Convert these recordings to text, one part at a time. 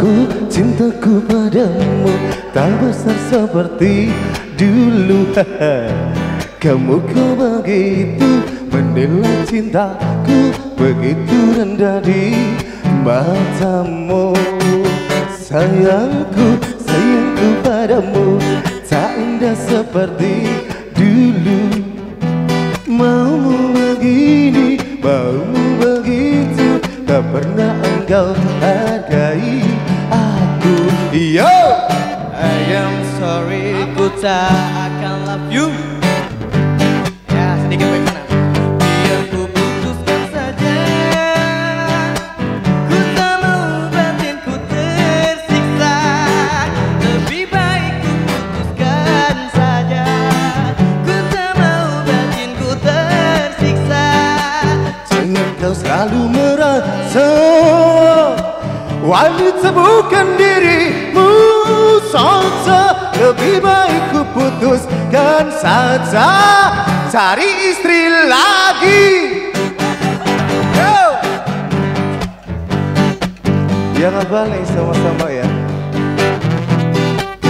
Sayangku, cintaku padamu Tak besar seperti dulu. Kamu kau begitu menilai cintaku Begitu rendah di matamu. Sayangku, sayangku padamu Tak indah seperti dulu. Maumu begini, maumu begitu Tak pernah engkau hargai. aku Yo! I am sorry ku tak akan love you. Ya sedikit bagaimana Biar ku putuskan saja. Ku tak mau batinku tersiksa. Lebih baik ku putuskan saja. Ku tak mau batinku tersiksa. Jangan kau selalu merasa Wanita bukan saja Lebih baik ku putuskan saja. Cari istri lagi. Yo! Ya balik sama-sama ya.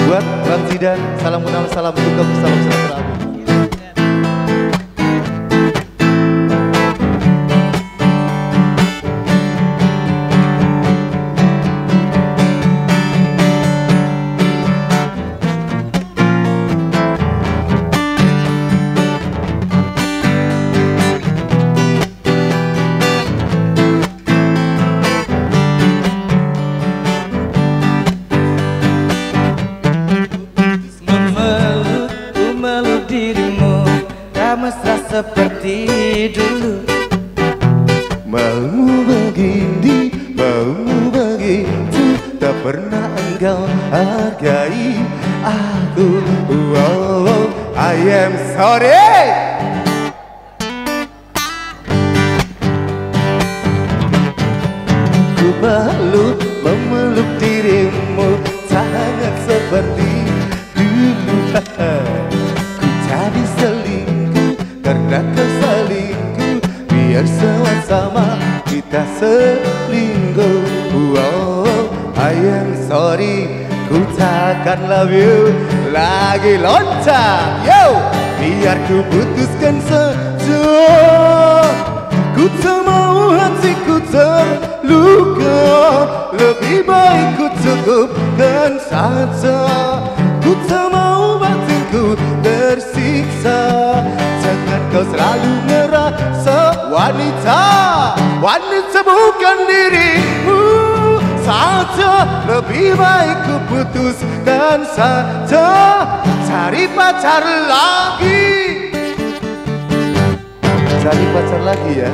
Buat Bang Zidan, salam kenal, salam duka, salam silaturahmi mesra seperti dulu. Maumu begini, maumu begitu Tak pernah engkau hargai aku. Oh, oh, I am sorry. Ku malu memeluk dirimu Sangat seperti Biar sama-sama kita selingkuh. Oh, I am sorry. Ku takkan love you. Lagi loncat. Yo! Biar ku putuskan saja Ku tak mau hatiku terluka. Lebih baik ku cukupkan saja. Ku tak mau batinku tersiksa. Jangan kau selalu merasa wanita Wanita bukan dirimu saja Lebih baik ku putuskan saja Cari pacar lagi. Cari pacar lagi ya